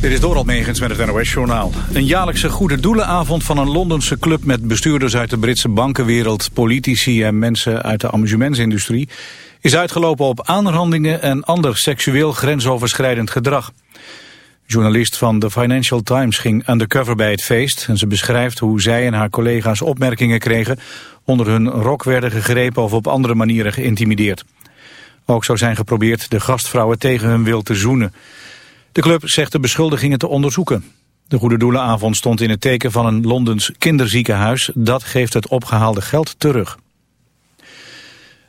Dit is Doral Megens met het NOS-journaal. Een jaarlijkse goede doelenavond van een Londense club... met bestuurders uit de Britse bankenwereld, politici en mensen uit de amusementsindustrie... is uitgelopen op aanrandingen en ander seksueel grensoverschrijdend gedrag. journalist van The Financial Times ging undercover bij het feest... en ze beschrijft hoe zij en haar collega's opmerkingen kregen... onder hun rok werden gegrepen of op andere manieren geïntimideerd. Ook zou zijn geprobeerd de gastvrouwen tegen hun wil te zoenen... De club zegt de beschuldigingen te onderzoeken. De Goede Doelenavond stond in het teken van een Londens kinderziekenhuis. Dat geeft het opgehaalde geld terug.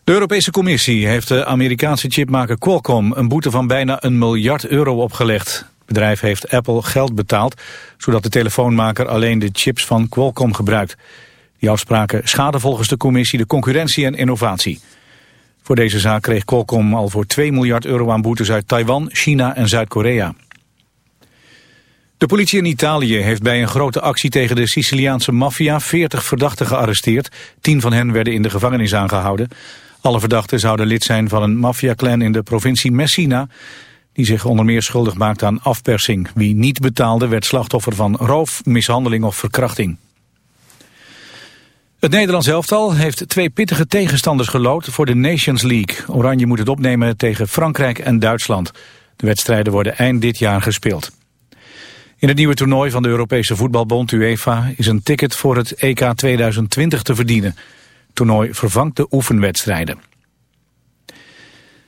De Europese Commissie heeft de Amerikaanse chipmaker Qualcomm een boete van bijna een miljard euro opgelegd. Het bedrijf heeft Apple geld betaald, zodat de telefoonmaker alleen de chips van Qualcomm gebruikt. Die afspraken schaden volgens de commissie de concurrentie en innovatie. Voor deze zaak kreeg Qualcomm al voor 2 miljard euro aan boetes uit Taiwan, China en Zuid-Korea. De politie in Italië heeft bij een grote actie tegen de Siciliaanse maffia 40 verdachten gearresteerd. Tien van hen werden in de gevangenis aangehouden. Alle verdachten zouden lid zijn van een maffiaclan in de provincie Messina... die zich onder meer schuldig maakte aan afpersing. Wie niet betaalde werd slachtoffer van roof, mishandeling of verkrachting. Het Nederlands elftal heeft twee pittige tegenstanders gelood voor de Nations League. Oranje moet het opnemen tegen Frankrijk en Duitsland. De wedstrijden worden eind dit jaar gespeeld. In het nieuwe toernooi van de Europese voetbalbond UEFA is een ticket voor het EK 2020 te verdienen. Toernooi vervangt de oefenwedstrijden.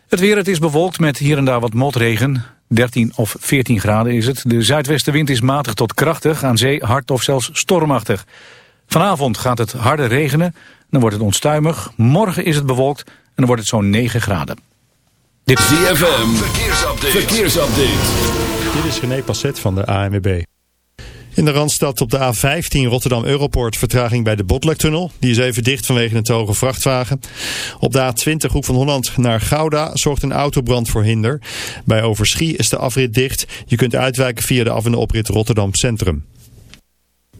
Het weer, het is bewolkt met hier en daar wat motregen. 13 of 14 graden is het. De zuidwestenwind is matig tot krachtig, aan zee hard of zelfs stormachtig. Vanavond gaat het harder regenen, dan wordt het onstuimig. Morgen is het bewolkt en dan wordt het zo'n 9 graden. Dit is ZFM, verkeersupdate. verkeersupdate. Dit is René Passet van de ANWB. In de Randstad op de A15 Rotterdam Europoort vertraging bij de Botlektunnel. Die is even dicht vanwege een te hoge vrachtwagen. Op de A20 Hoek van Holland naar Gouda zorgt een autobrand voor hinder. Bij Overschie is de afrit dicht. Je kunt uitwijken via de af- en oprit Rotterdam Centrum.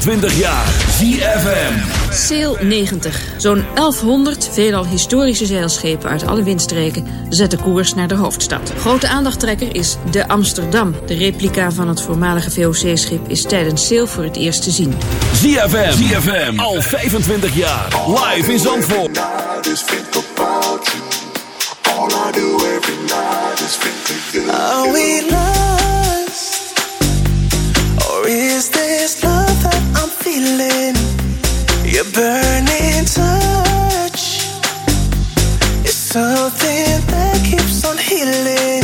25 jaar. ZFM. Sail 90. Zo'n 1100 veelal historische zeilschepen uit alle windstreken zetten koers naar de hoofdstad. Grote aandachttrekker is de Amsterdam. De replica van het voormalige VOC-schip is tijdens Sail voor het eerst te zien. ZFM. ZFM. Al 25 jaar. Live in Zandvoort. Are we lost? Or is this love that I'm feeling? Your burning touch something that keeps on healing.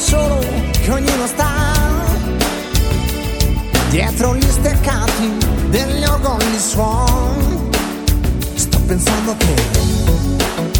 solo che ognuno sta dietro gli steccati degli ogoni suon. Sto pensando che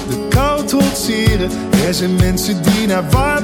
trotseren. Er zijn mensen die naar waar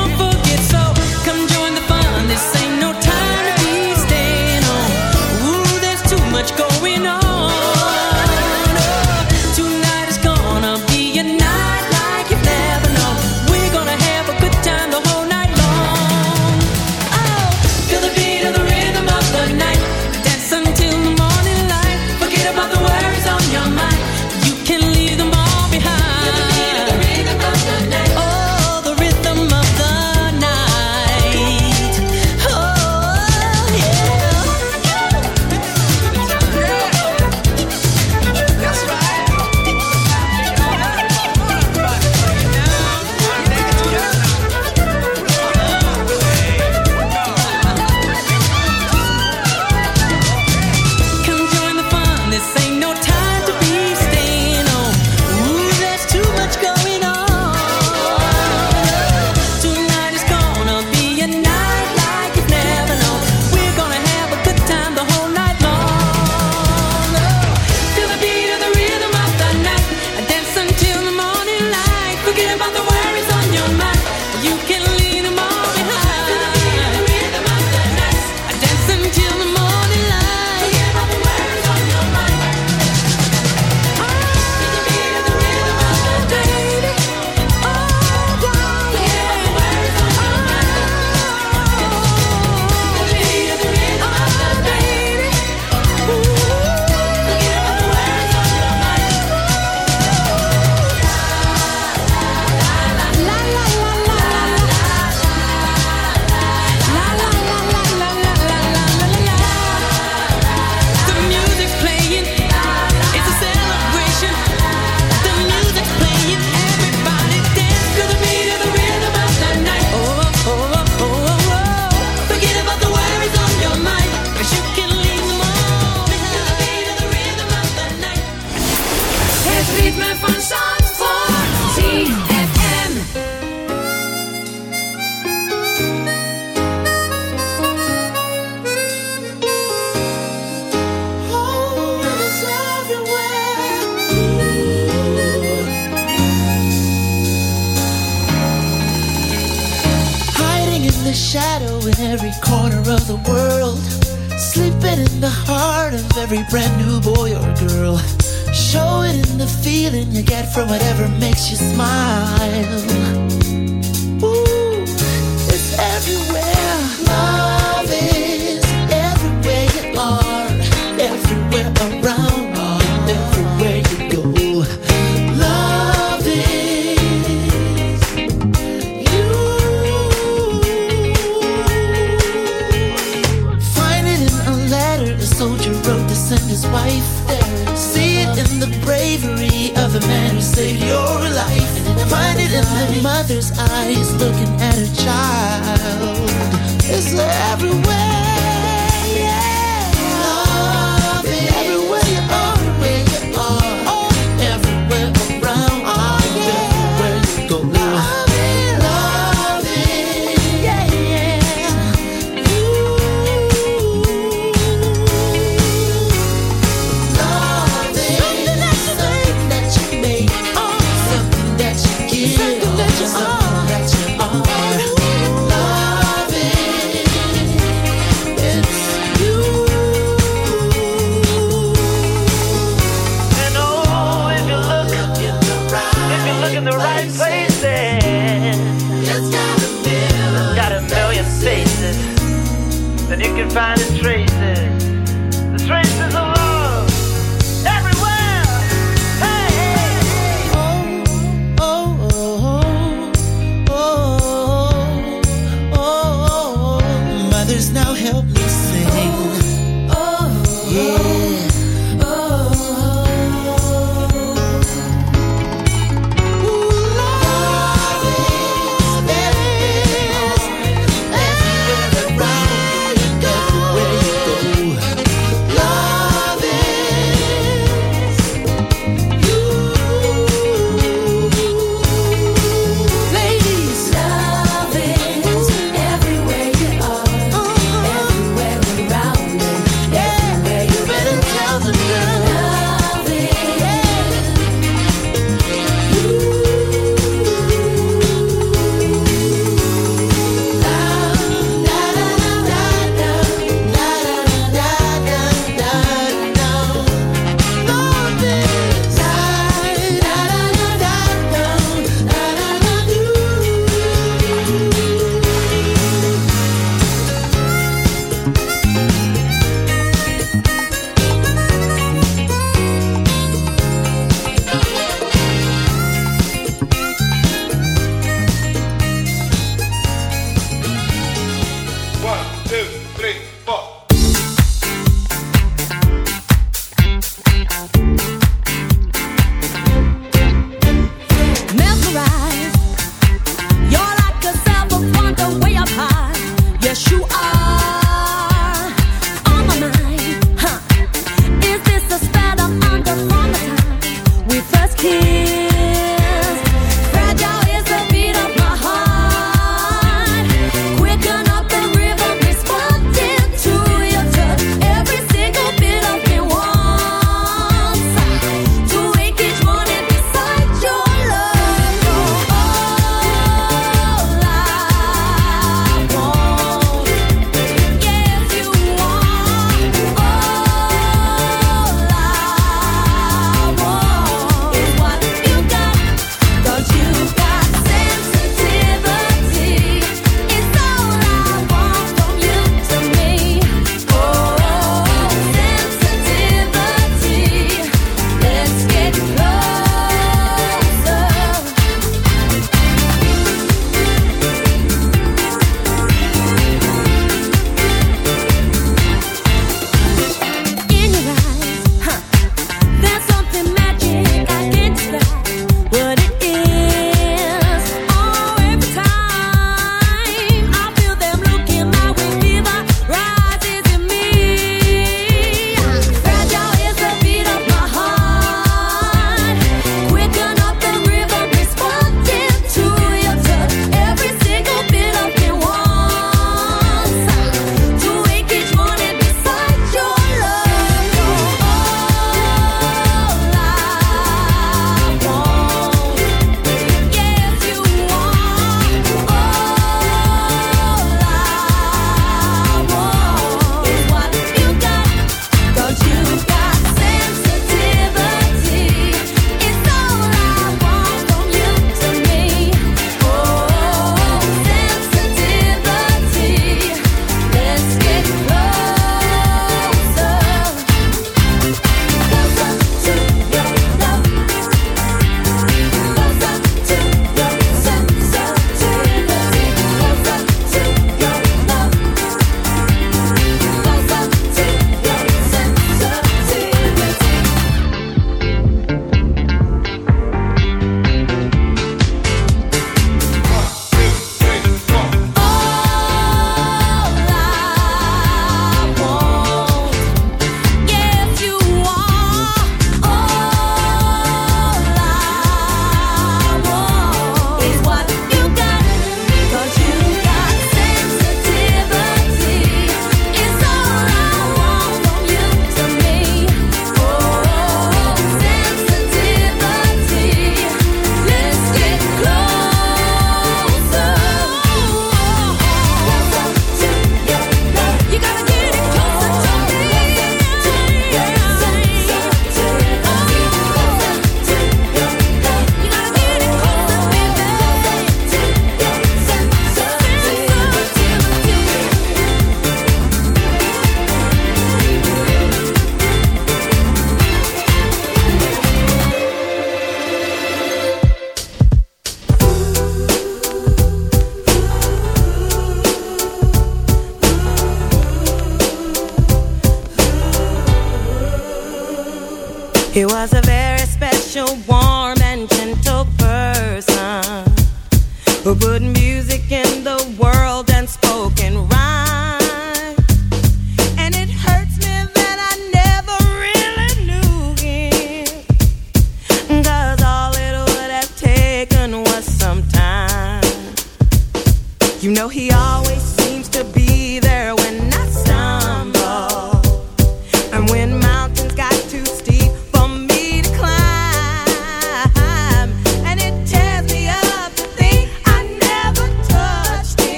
was a very